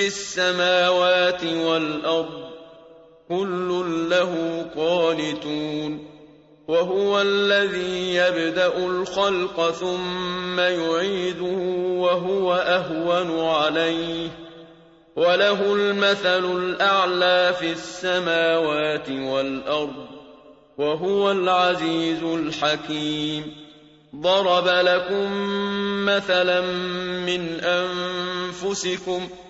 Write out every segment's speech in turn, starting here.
في السماوات والأرض كل له قانتون وهو الذي يبدأ الخلق ثم يعيده وهو أهون عليه وله المثل الأعلى في السماوات والأرض وهو العزيز الحكيم ضرب لكم مثلا من أنفسكم ۖ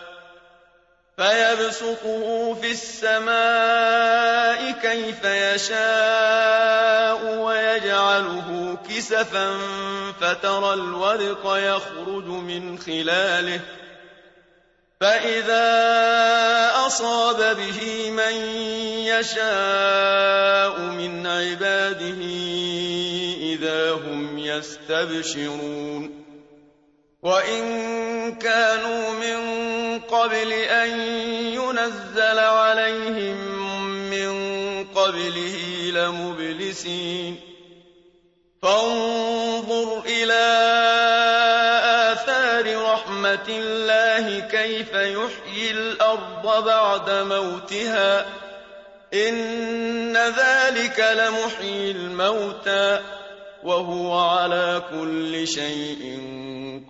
فيبسطه في السماء كيف يشاء ويجعله كسفا فترى الودق يخرج من خلاله. فإذا أصاب به من يشاء من عباده إذا هم يستبشرون. وإن كانوا من قبل أن ينزل عليهم من قبله لمبلسين فانظر إلى آثار رحمة الله كيف يحيي الأرض بعد موتها إن ذلك لمحيي الموتى وهو على كل شيء